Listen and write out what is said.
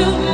you